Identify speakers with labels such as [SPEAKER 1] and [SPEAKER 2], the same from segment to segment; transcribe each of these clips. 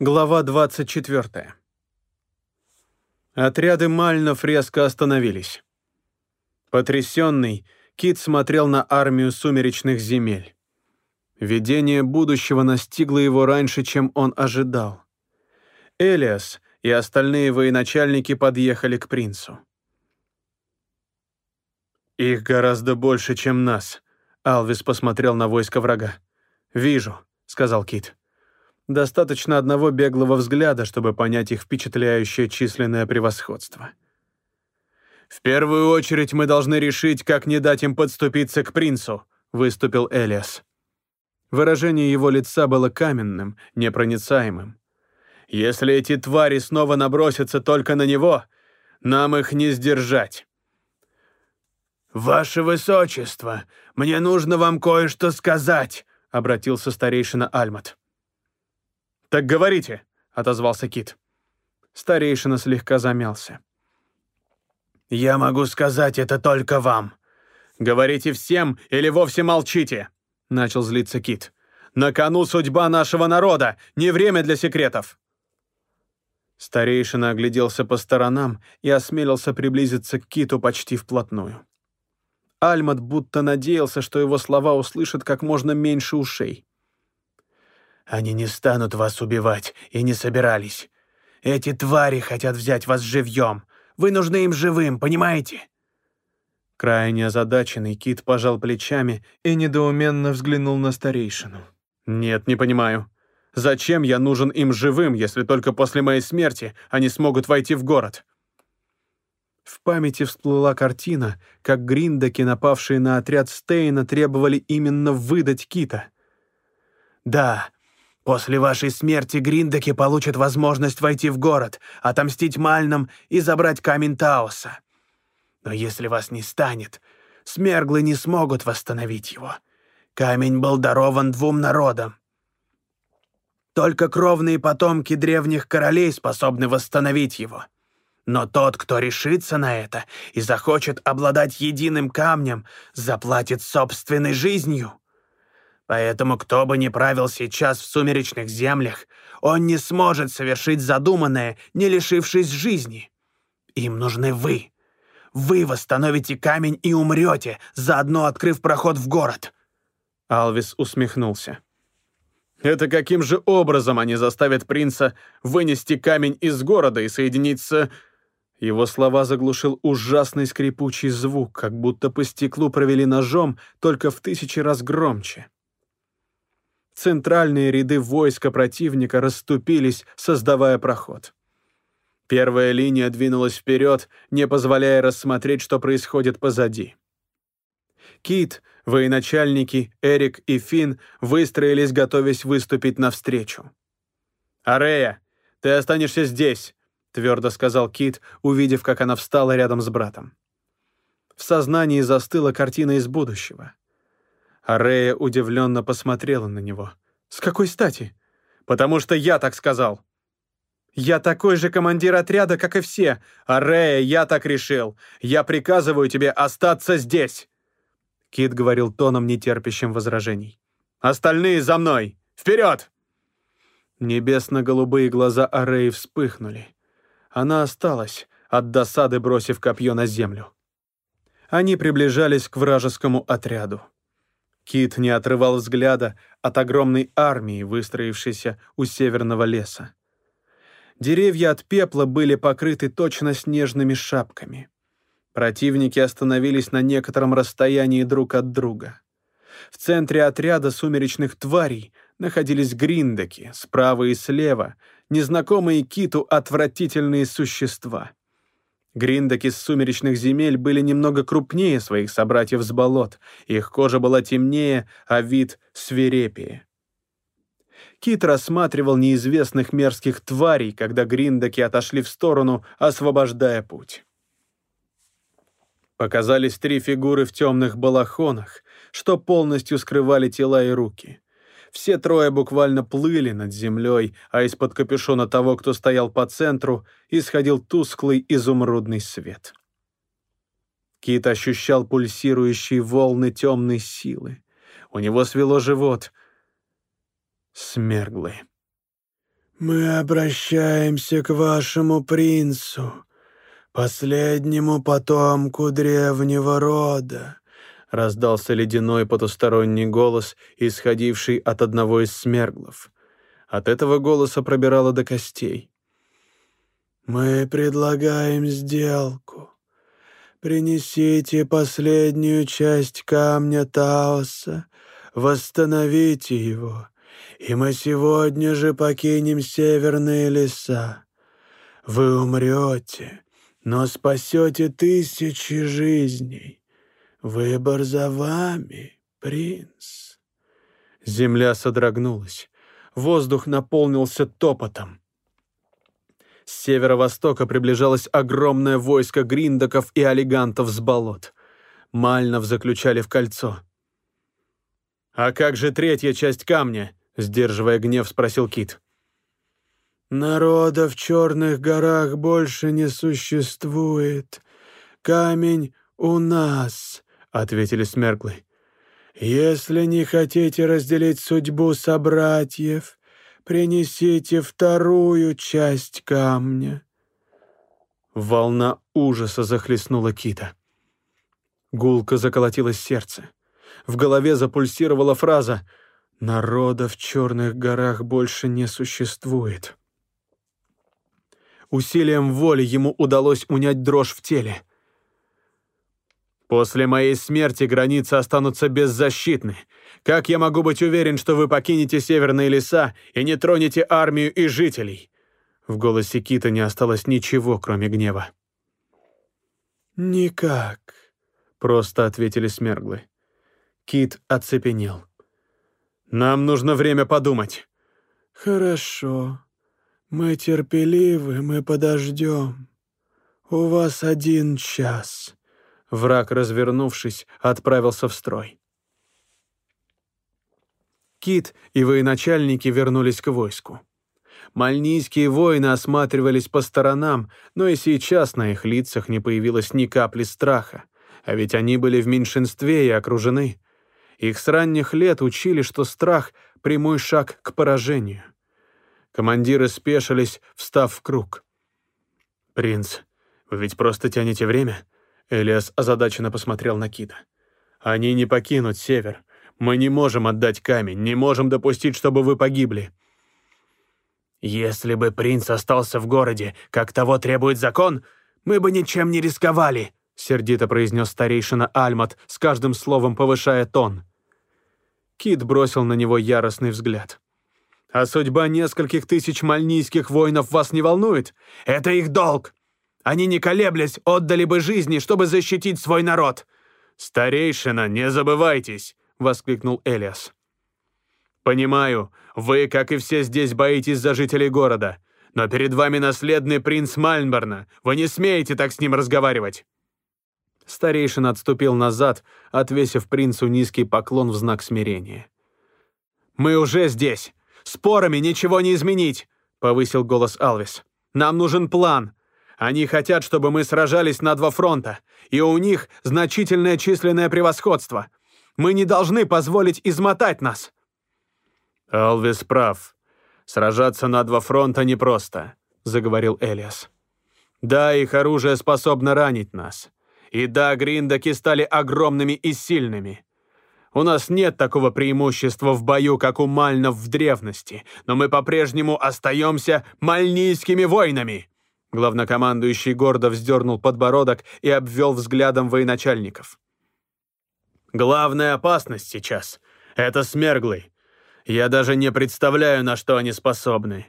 [SPEAKER 1] Глава 24. Отряды Мальнов резко остановились. Потрясенный, Кит смотрел на армию сумеречных земель. Видение будущего настигло его раньше, чем он ожидал. Элиас и остальные военачальники подъехали к принцу. «Их гораздо больше, чем нас», — Алвис посмотрел на войско врага. «Вижу», — сказал Кит. Достаточно одного беглого взгляда, чтобы понять их впечатляющее численное превосходство. «В первую очередь мы должны решить, как не дать им подступиться к принцу», — выступил Элиас. Выражение его лица было каменным, непроницаемым. «Если эти твари снова набросятся только на него, нам их не сдержать».
[SPEAKER 2] «Ваше Высочество, мне нужно вам кое-что сказать», — обратился старейшина Альмат.
[SPEAKER 1] «Так говорите», — отозвался Кит. Старейшина слегка замялся.
[SPEAKER 2] «Я могу сказать это только вам».
[SPEAKER 1] «Говорите всем или вовсе молчите», — начал злиться Кит. «На кону судьба нашего народа, не время для секретов». Старейшина огляделся по сторонам и осмелился приблизиться к Киту почти вплотную. Альмат будто надеялся, что его слова услышат как можно меньше ушей.
[SPEAKER 2] Они не станут вас убивать и не собирались. Эти твари хотят взять вас живьем. Вы нужны им живым, понимаете?»
[SPEAKER 1] Крайне озадаченный Кит пожал плечами и недоуменно взглянул на старейшину. «Нет, не понимаю. Зачем я нужен им живым, если только после моей смерти они смогут войти в город?» В памяти всплыла картина, как гриндаки, напавшие на отряд Стейна, требовали именно выдать Кита.
[SPEAKER 2] «Да, После вашей смерти Гриндаки получат возможность войти в город, отомстить Мальнам и забрать камень Таоса. Но если вас не станет, смерглы не смогут восстановить его. Камень был дарован двум народам. Только кровные потомки древних королей способны восстановить его. Но тот, кто решится на это и захочет обладать единым камнем, заплатит собственной жизнью. Поэтому кто бы ни правил сейчас в сумеречных землях, он не сможет совершить задуманное, не лишившись жизни. Им нужны вы. Вы восстановите камень и умрете, заодно открыв проход в город».
[SPEAKER 1] Алвис усмехнулся. «Это каким же образом они заставят принца вынести камень из города и соединиться...» Его слова заглушил ужасный скрипучий звук, как будто по стеклу провели ножом, только в тысячи раз громче. Центральные ряды войска противника расступились, создавая проход. Первая линия двинулась вперед, не позволяя рассмотреть, что происходит позади. Кит, военачальники, Эрик и Финн выстроились, готовясь выступить навстречу. «Арея, ты останешься здесь», — твердо сказал Кит, увидев, как она встала рядом с братом. В сознании застыла картина из будущего. Арея удивленно посмотрела на него. «С какой стати?» «Потому что я так сказал». «Я такой же командир отряда, как и все. Арея, я так решил. Я приказываю тебе остаться здесь!» Кит говорил тоном, нетерпящим возражений. «Остальные за мной! Вперед!» Небесно-голубые глаза Ареи вспыхнули. Она осталась, от досады бросив копье на землю. Они приближались к вражескому отряду. Кит не отрывал взгляда от огромной армии, выстроившейся у северного леса. Деревья от пепла были покрыты точно снежными шапками. Противники остановились на некотором расстоянии друг от друга. В центре отряда сумеречных тварей находились гриндаки, справа и слева, незнакомые киту отвратительные существа. Гриндаки с сумеречных земель были немного крупнее своих собратьев с болот, их кожа была темнее, а вид свирепее. Кит рассматривал неизвестных мерзких тварей, когда гриндаки отошли в сторону, освобождая путь. Показались три фигуры в темных балахонах, что полностью скрывали тела и руки. Все трое буквально плыли над землей, а из-под капюшона того, кто стоял по центру, исходил тусклый изумрудный свет. Кит ощущал пульсирующие волны темной силы. У него свело живот. Смерглы.
[SPEAKER 2] «Мы обращаемся к вашему принцу, последнему потомку древнего рода», — раздался ледяной потусторонний голос, исходивший от одного из смерглов. От этого голоса пробирало до костей. «Мы предлагаем сделку. Принесите последнюю часть камня Таоса, восстановите его» и мы сегодня же покинем северные леса. Вы умрете, но спасете тысячи жизней. Выбор за вами, принц».
[SPEAKER 1] Земля содрогнулась. Воздух наполнился топотом. С северо-востока приближалось огромное войско гриндаков и олигантов с болот. Мальнов заключали в кольцо. «А как же третья часть камня?» Сдерживая гнев, спросил Кит.
[SPEAKER 2] «Народа в черных горах больше не существует. Камень у нас», — ответили Смерклы. «Если не хотите разделить судьбу собратьев, принесите вторую часть камня».
[SPEAKER 1] Волна ужаса захлестнула Кита. Гулко заколотилось сердце. В голове запульсировала фраза Народа в черных горах больше не существует. Усилием воли ему удалось унять дрожь в теле. «После моей смерти границы останутся беззащитны. Как я могу быть уверен, что вы покинете северные леса и не тронете армию и жителей?» В голосе Кита не осталось ничего, кроме гнева.
[SPEAKER 2] «Никак», — просто ответили смерглы.
[SPEAKER 1] Кит оцепенел. Нам нужно время подумать».
[SPEAKER 2] «Хорошо. Мы терпеливы, мы подождем. У вас один час».
[SPEAKER 1] Враг, развернувшись, отправился в строй. Кит и военачальники вернулись к войску. Мальнийские воины осматривались по сторонам, но и сейчас на их лицах не появилось ни капли страха, а ведь они были в меньшинстве и окружены. Их с ранних лет учили, что страх — прямой шаг к поражению. Командиры спешились, встав в круг. «Принц, вы ведь просто тянете время?» Элиас озадаченно посмотрел на Кита. «Они не покинут север. Мы не можем отдать камень, не можем допустить, чтобы вы погибли».
[SPEAKER 2] «Если бы принц остался в городе, как того требует закон, мы бы ничем не рисковали», — сердито произнес старейшина Альмат, с каждым словом повышая тон.
[SPEAKER 1] Кит бросил на него яростный взгляд. «А судьба нескольких тысяч мальнийских воинов вас не волнует?
[SPEAKER 2] Это их долг! Они, не колеблясь, отдали бы жизни, чтобы защитить свой народ!»
[SPEAKER 1] «Старейшина, не забывайтесь!» — воскликнул Элиас. «Понимаю, вы, как и все здесь, боитесь за жителей города, но перед вами наследный принц Мальнборна. Вы не смеете так с ним разговаривать!» Старейшина отступил назад, отвесив принцу низкий поклон в знак смирения. «Мы уже здесь! Спорами ничего не изменить!» — повысил голос Алвис. «Нам нужен план. Они хотят, чтобы мы сражались на два фронта, и у них значительное численное превосходство. Мы не должны позволить измотать нас». «Алвис прав. Сражаться на два фронта непросто», — заговорил Элиас. «Да, их оружие способно ранить нас. И да, гриндаки стали огромными и сильными. У нас нет такого преимущества в бою, как у мальнов в древности, но мы по-прежнему остаемся мальнийскими воинами!» Главнокомандующий гордо вздернул подбородок и обвел взглядом военачальников. «Главная опасность сейчас — это смерглы. Я даже не представляю, на что они способны.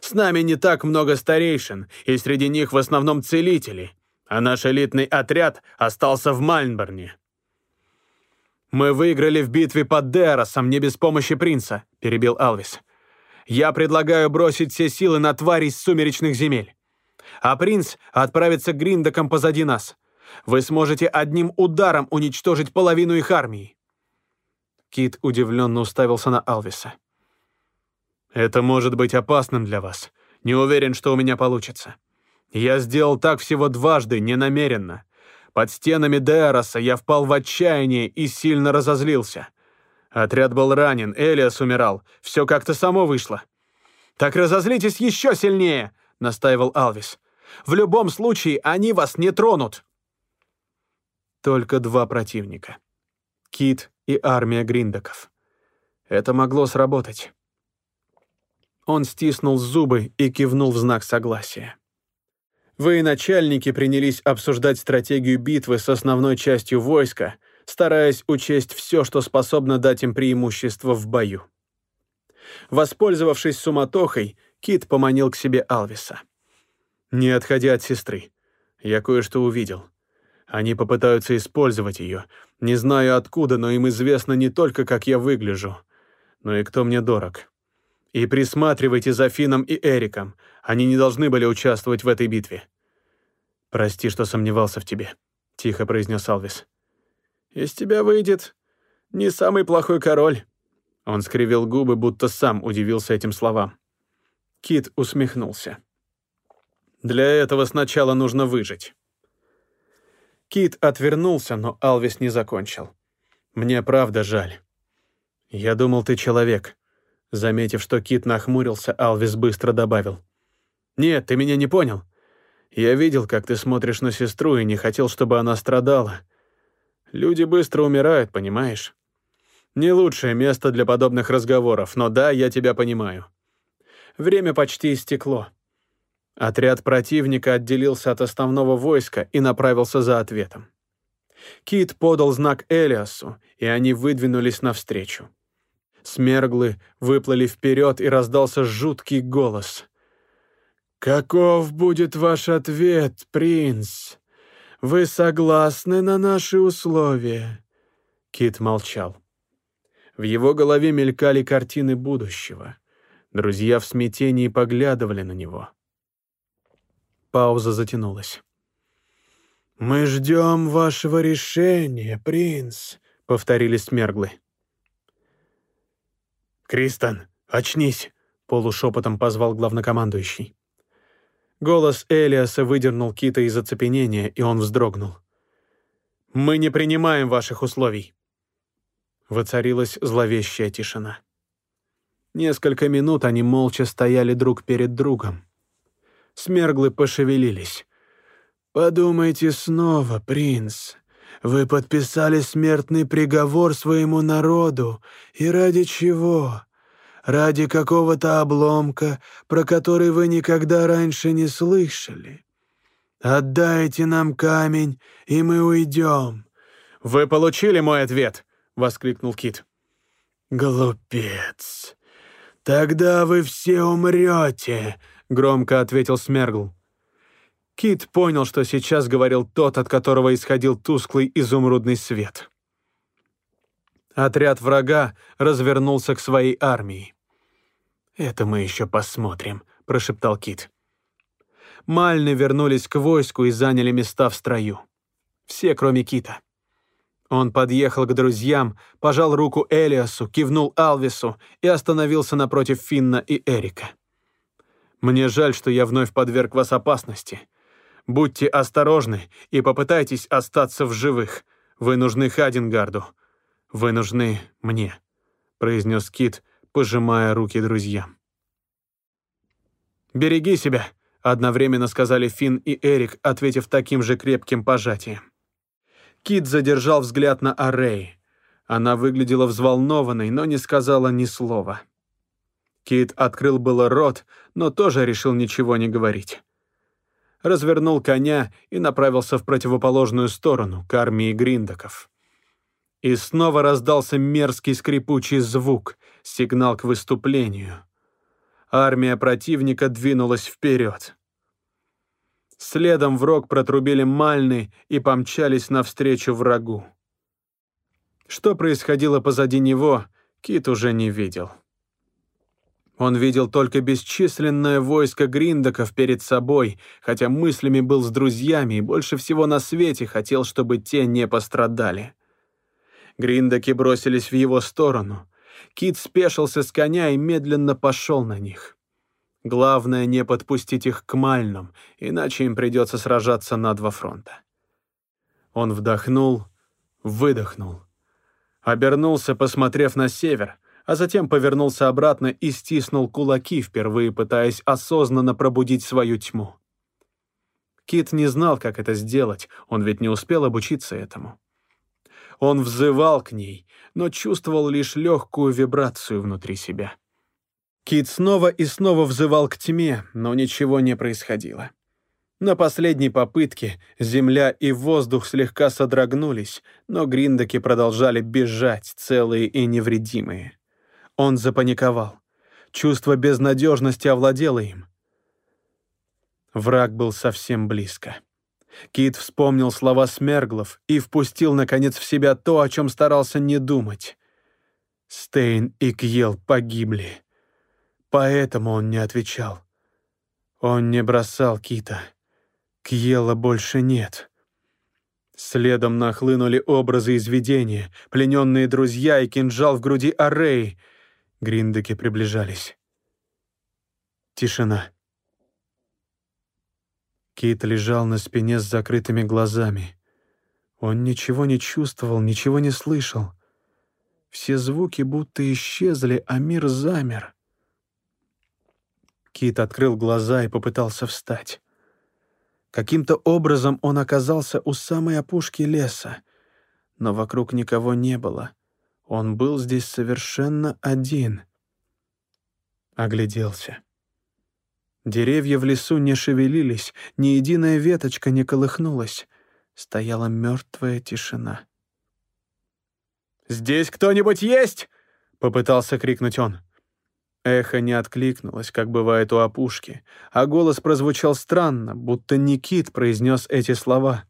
[SPEAKER 1] С нами не так много старейшин, и среди них в основном целители а наш элитный отряд остался в Мальнборне. «Мы выиграли в битве под Деросом не без помощи принца», — перебил Алвис. «Я предлагаю бросить все силы на тварей из сумеречных земель. А принц отправится к Гриндакам позади нас. Вы сможете одним ударом уничтожить половину их армии». Кит удивленно уставился на Алвиса. «Это может быть опасным для вас. Не уверен, что у меня получится. Я сделал так всего дважды, ненамеренно. Под стенами Дероса я впал в отчаяние и сильно разозлился. Отряд был ранен, Элиас умирал. Все как-то само вышло. «Так разозлитесь еще сильнее!» — настаивал Алвис. «В любом случае они вас не тронут!» Только два противника. Кит и армия гриндаков. Это могло сработать. Он стиснул зубы и кивнул в знак согласия. Военачальники принялись обсуждать стратегию битвы с основной частью войска, стараясь учесть все, что способно дать им преимущество в бою. Воспользовавшись суматохой, Кит поманил к себе Алвиса. «Не отходи от сестры. Я кое-что увидел. Они попытаются использовать ее. Не знаю откуда, но им известно не только, как я выгляжу, но и кто мне дорог. И присматривайте за Фином и Эриком. Они не должны были участвовать в этой битве. «Прости, что сомневался в тебе», — тихо произнес Алвис. «Из тебя выйдет не самый плохой король». Он скривил губы, будто сам удивился этим словам. Кит усмехнулся. «Для этого сначала нужно выжить». Кит отвернулся, но Алвис не закончил. «Мне правда жаль. Я думал, ты человек. Заметив, что Кит нахмурился, Алвис быстро добавил. «Нет, ты меня не понял. Я видел, как ты смотришь на сестру и не хотел, чтобы она страдала. Люди быстро умирают, понимаешь? Не лучшее место для подобных разговоров, но да, я тебя понимаю. Время почти истекло. Отряд противника отделился от основного войска и направился за ответом. Кит подал знак Элиасу, и они выдвинулись навстречу. Смерглы выплыли вперед, и раздался жуткий голос. «Каков будет ваш ответ, принц? Вы согласны на наши условия?» Кит молчал. В его голове мелькали картины будущего. Друзья в смятении поглядывали на него. Пауза затянулась. «Мы ждем вашего решения, принц», — повторили смерглы. «Кристан, очнись!» — полушепотом позвал главнокомандующий. Голос Элиаса выдернул Кита из оцепенения, и он вздрогнул. «Мы не принимаем ваших условий!» Воцарилась зловещая тишина. Несколько минут они молча стояли друг перед другом. Смерглы пошевелились. «Подумайте снова, принц. Вы подписали смертный приговор своему народу. И ради чего? Ради какого-то обломка, про который вы никогда раньше не слышали. Отдайте нам камень, и мы уйдем». «Вы получили мой ответ!» — воскликнул Кит. «Глупец! Тогда вы все умрете!» — громко ответил Смергл. Кит понял, что сейчас говорил тот, от которого исходил тусклый изумрудный свет. Отряд врага развернулся к своей армии. «Это мы еще посмотрим», — прошептал Кит. Мальны вернулись к войску и заняли места в строю. Все, кроме Кита. Он подъехал к друзьям, пожал руку Элиасу, кивнул Алвису и остановился напротив Финна и Эрика. «Мне жаль, что я вновь подверг вас опасности. Будьте осторожны и попытайтесь остаться в живых. Вы нужны Хадингарду. Вы нужны мне», — произнес Кит, пожимая руки друзьям. «Береги себя», — одновременно сказали Финн и Эрик, ответив таким же крепким пожатием. Кит задержал взгляд на Аррей. Она выглядела взволнованной, но не сказала ни слова. Кит открыл было рот, но тоже решил ничего не говорить развернул коня и направился в противоположную сторону, к армии гриндаков. И снова раздался мерзкий скрипучий звук, сигнал к выступлению. Армия противника двинулась вперед. Следом в рог протрубили мальны и помчались навстречу врагу. Что происходило позади него, Кит уже не видел. Он видел только бесчисленное войско гриндаков перед собой, хотя мыслями был с друзьями и больше всего на свете хотел, чтобы те не пострадали. Гриндаки бросились в его сторону. Кит спешился с коня и медленно пошел на них. Главное не подпустить их к мальным, иначе им придется сражаться на два фронта. Он вдохнул, выдохнул. Обернулся, посмотрев на север — а затем повернулся обратно и стиснул кулаки, впервые пытаясь осознанно пробудить свою тьму. Кит не знал, как это сделать, он ведь не успел обучиться этому. Он взывал к ней, но чувствовал лишь легкую вибрацию внутри себя. Кит снова и снова взывал к тьме, но ничего не происходило. На последней попытке земля и воздух слегка содрогнулись, но гриндоки продолжали бежать, целые и невредимые. Он запаниковал. Чувство безнадежности овладело им. Враг был совсем близко. Кит вспомнил слова Смерглов и впустил, наконец, в себя то, о чем старался не думать. Стейн и Кьел погибли. Поэтому он не отвечал. Он не бросал Кита. Кьела больше нет. Следом нахлынули образы из видения, плененные друзья и кинжал в груди Арреи. Гриндеки приближались. Тишина. Кит лежал на спине с закрытыми глазами. Он ничего не чувствовал, ничего не слышал. Все звуки будто исчезли, а мир замер. Кит открыл глаза и попытался встать. Каким-то образом он оказался у самой опушки леса, но вокруг никого не было. Он был здесь совершенно один. Огляделся. Деревья в лесу не шевелились, ни единая веточка не колыхнулась. Стояла мертвая тишина. «Здесь кто-нибудь есть?» — попытался крикнуть он. Эхо не откликнулось, как бывает у опушки, а голос прозвучал странно, будто Никит произнес эти слова.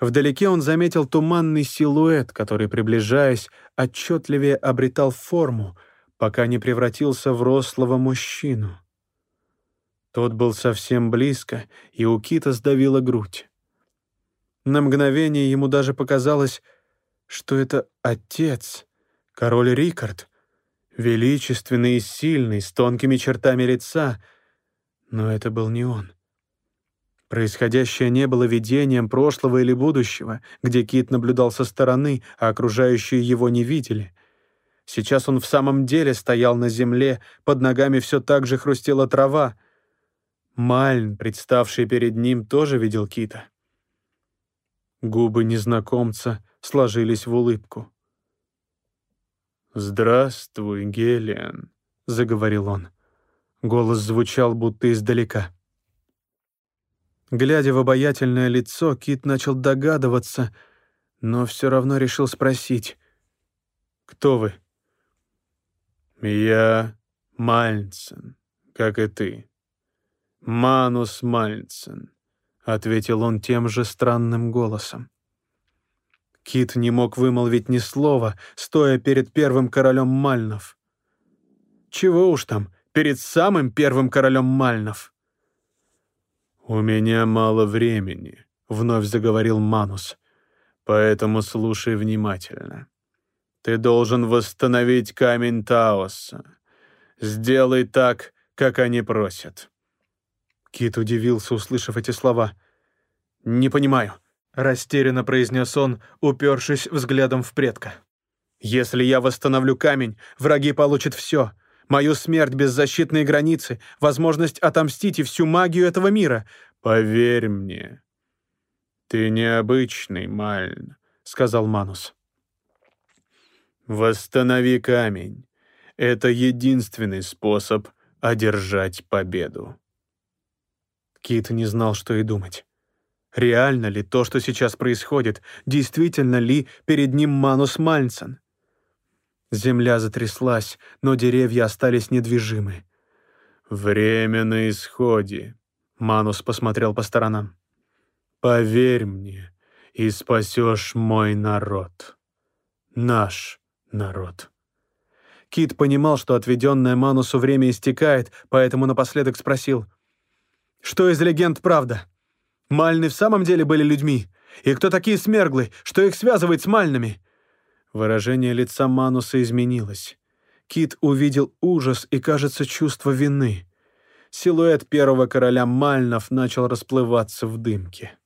[SPEAKER 1] Вдалеке он заметил туманный силуэт, который, приближаясь, отчетливее обретал форму, пока не превратился в рослого мужчину. Тот был совсем близко, и у Кита сдавила грудь. На мгновение ему даже показалось, что это отец, король Рикард — величественный и сильный, с тонкими чертами лица. Но это был не он. Происходящее не было видением прошлого или будущего, где Кит наблюдал со стороны, а окружающие его не видели. Сейчас он в самом деле стоял на земле, под ногами все так же хрустела трава. Мальн, представший перед ним, тоже видел Кита. Губы незнакомца сложились в улыбку. «Здравствуй, Гелиан», — заговорил он. Голос звучал будто издалека. Глядя в обаятельное лицо, Кит начал догадываться, но все равно решил спросить. «Кто вы?» «Я Мальцен, как и ты. Манус Мальцен», — ответил он тем же странным голосом. Кит не мог вымолвить ни слова, стоя перед первым королем Мальнов. Чего уж там, перед самым первым королем Мальнов. «У меня мало времени», — вновь заговорил Манус, «поэтому слушай внимательно. Ты должен восстановить камень Таоса. Сделай так, как они просят». Кит удивился, услышав эти слова. «Не понимаю», Растерянно произнес он, упершись взглядом в предка. «Если я восстановлю камень, враги получат все. Мою смерть, беззащитные границы, возможность отомстить и всю магию этого мира. Поверь мне, ты необычный, Мальн», — сказал Манус. «Восстанови камень. Это единственный способ одержать победу». Кит не знал, что и думать. Реально ли то, что сейчас происходит? Действительно ли перед ним Манус Мальнсен? Земля затряслась, но деревья остались недвижимы. «Время на исходе», — Манус посмотрел по сторонам. «Поверь мне, и спасешь мой народ. Наш народ». Кит понимал, что отведенное Манусу время истекает, поэтому напоследок спросил, «Что из легенд правда?» Мальны в самом деле были людьми? И кто такие смерглы? Что их связывает с мальными?» Выражение лица Мануса изменилось. Кит увидел ужас и, кажется, чувство вины. Силуэт первого короля Мальнов начал расплываться в дымке.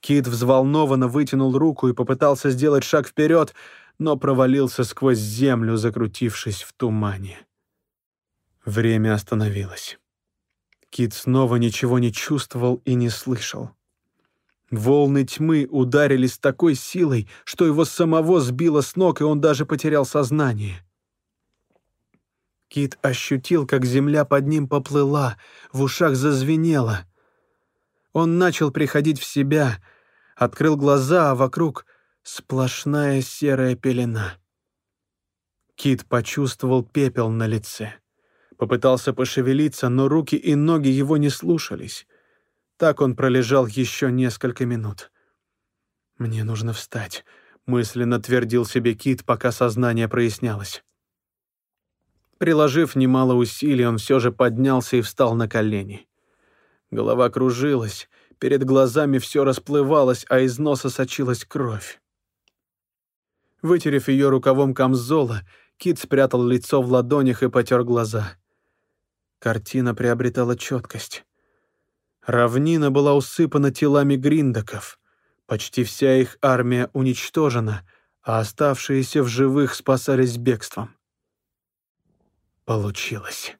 [SPEAKER 1] Кит взволнованно вытянул руку и попытался сделать шаг вперед, но провалился сквозь землю, закрутившись в тумане. Время остановилось. Кит снова ничего не чувствовал и не слышал. Волны тьмы ударили с такой силой, что его самого сбило с ног, и он даже потерял сознание. Кит ощутил, как земля под ним поплыла, в ушах зазвенело. Он начал приходить в себя, открыл глаза, а вокруг сплошная серая пелена. Кит почувствовал пепел на лице. Попытался пошевелиться, но руки и ноги его не слушались. Так он пролежал еще несколько минут. «Мне нужно встать», — мысленно твердил себе Кит, пока сознание прояснялось. Приложив немало усилий, он все же поднялся и встал на колени. Голова кружилась, перед глазами все расплывалось, а из носа сочилась кровь. Вытерев ее рукавом камзола, Кит спрятал лицо в ладонях и потер глаза. Картина приобретала четкость. Равнина была усыпана телами гриндаков. Почти вся их армия уничтожена, а оставшиеся в живых спасались бегством. Получилось.